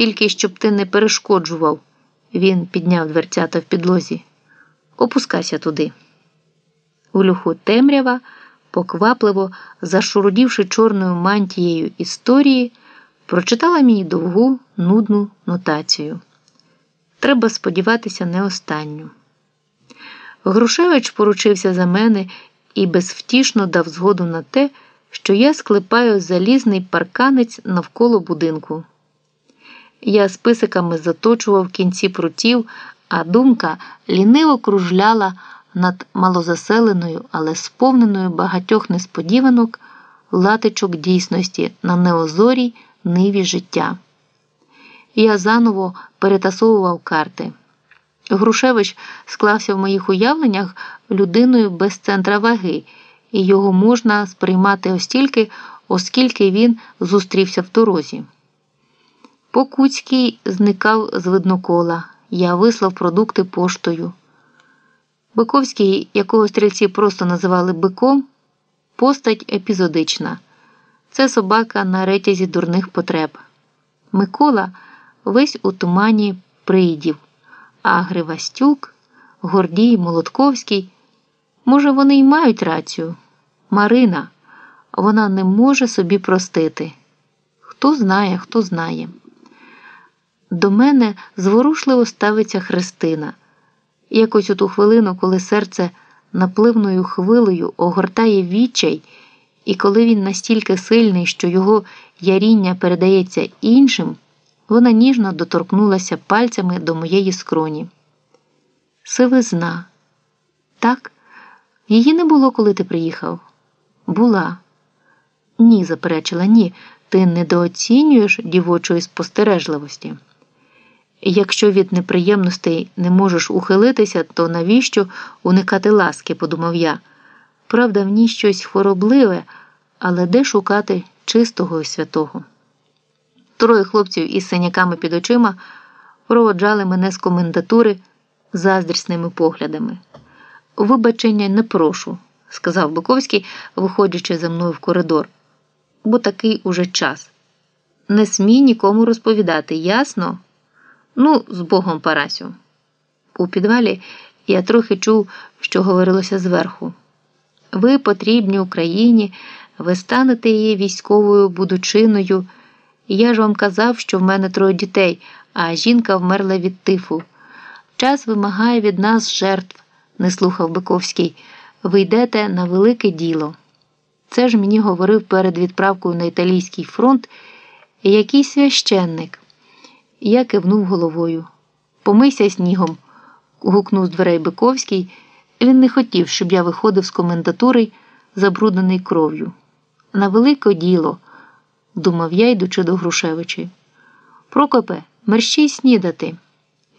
тільки щоб ти не перешкоджував. Він підняв дверцята в підлозі. Опускайся туди. У люху темрява, поквапливо зашурудівши чорною мантією історії, прочитала мені довгу, нудну нотацію. Треба сподіватися, не останню. Грушевич поручився за мене і безвтішно дав згоду на те, що я склепаю залізний парканець навколо будинку. Я списиками заточував кінці прутів, а думка ліниво кружляла над малозаселеною, але сповненою багатьох несподіванок латичок дійсності на неозорій ниві життя. Я заново перетасовував карти. Грушевич склався в моїх уявленнях людиною без центра ваги, і його можна сприймати остільки, оскільки він зустрівся в дорозі. Покуцький зникав з виднокола. Я вислав продукти поштою. Биковський, якого стрільці просто називали биком, постать епізодична. Це собака на ретязі дурних потреб. Микола весь у тумані прийдів, а Гривастюк, Гордій, Молотковський. Може, вони й мають рацію. Марина, вона не може собі простити. Хто знає, хто знає. До мене зворушливо ставиться Христина. Якось у ту хвилину, коли серце напливною хвилею огортає відчай, і коли він настільки сильний, що його яріння передається іншим, вона ніжно доторкнулася пальцями до моєї скроні. Сивизна. Так, її не було, коли ти приїхав. Була. Ні, заперечила, ні. Ти недооцінюєш дівочої спостережливості. Якщо від неприємностей не можеш ухилитися, то навіщо уникати ласки, подумав я. Правда, в ній щось хворобливе, але де шукати чистого і святого? Троє хлопців із синяками під очима проводжали мене з комендатури заздрісними поглядами. Вибачення не прошу, сказав Биковський, виходячи за мною в коридор, бо такий уже час. Не смій нікому розповідати, ясно? Ну, з Богом Парасю. У підвалі я трохи чув, що говорилося зверху. Ви потрібні Україні, ви станете її військовою будучиною. Я ж вам казав, що в мене троє дітей, а жінка вмерла від тифу. Час вимагає від нас жертв, не слухав Биковський. Ви йдете на велике діло. Це ж мені говорив перед відправкою на італійський фронт якийсь священник. Я кивнув головою. Помийся снігом, гукнув з дверей Биковський. Він не хотів, щоб я виходив з комендатури, забруднений кров'ю. На велике діло, думав я, йдучи до Грушевичі. Прокопе, мерщій снідати.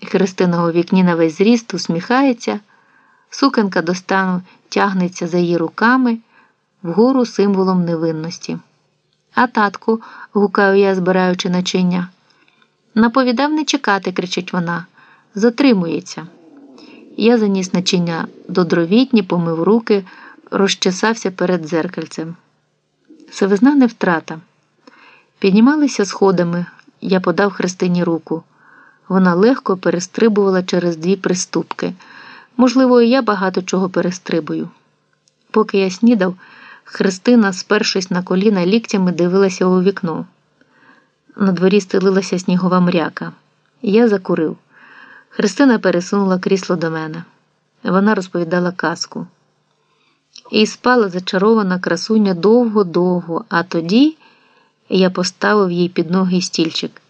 Христина у вікні на весь зріст усміхається, сукенка до стану тягнеться за її руками, вгору символом невинності. А татку, гукаю я, збираючи начиння. Наповідав не чекати, кричить вона, затримується. Я заніс начиння до дровітні, помив руки, розчесався перед дзеркальцем. Сивизна не втрата. Піднімалися сходами, я подав Христині руку. Вона легко перестрибувала через дві приступки. Можливо, і я багато чого перестрибую. Поки я снідав, Христина, спершись на коліна ліктями, дивилася у вікно. На дворі стелилася снігова мряка. Я закурив. Христина пересунула крісло до мене. Вона розповідала казку. І спала зачарована красуня довго-довго, а тоді я поставив їй під ноги стільчик.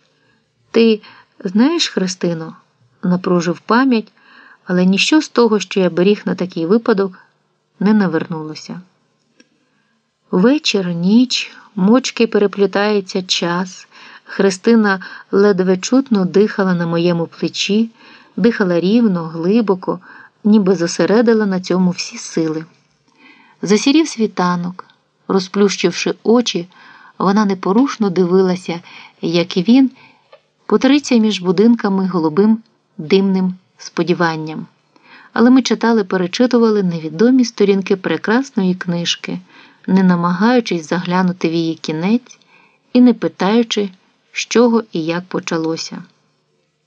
Ти знаєш, Христино, напружив пам'ять, але ніщо з того, що я беріг на такий випадок, не навернулося. Вечір, ніч, мочки переплітається час. Христина ледве чутно дихала на моєму плечі, дихала рівно, глибоко, ніби зосередила на цьому всі сили. Засірів світанок, розплющивши очі, вона непорушно дивилася, як і він потриться між будинками голубим димним сподіванням. Але ми читали, перечитували невідомі сторінки прекрасної книжки, не намагаючись заглянути в її кінець і не питаючи з чого і як почалося.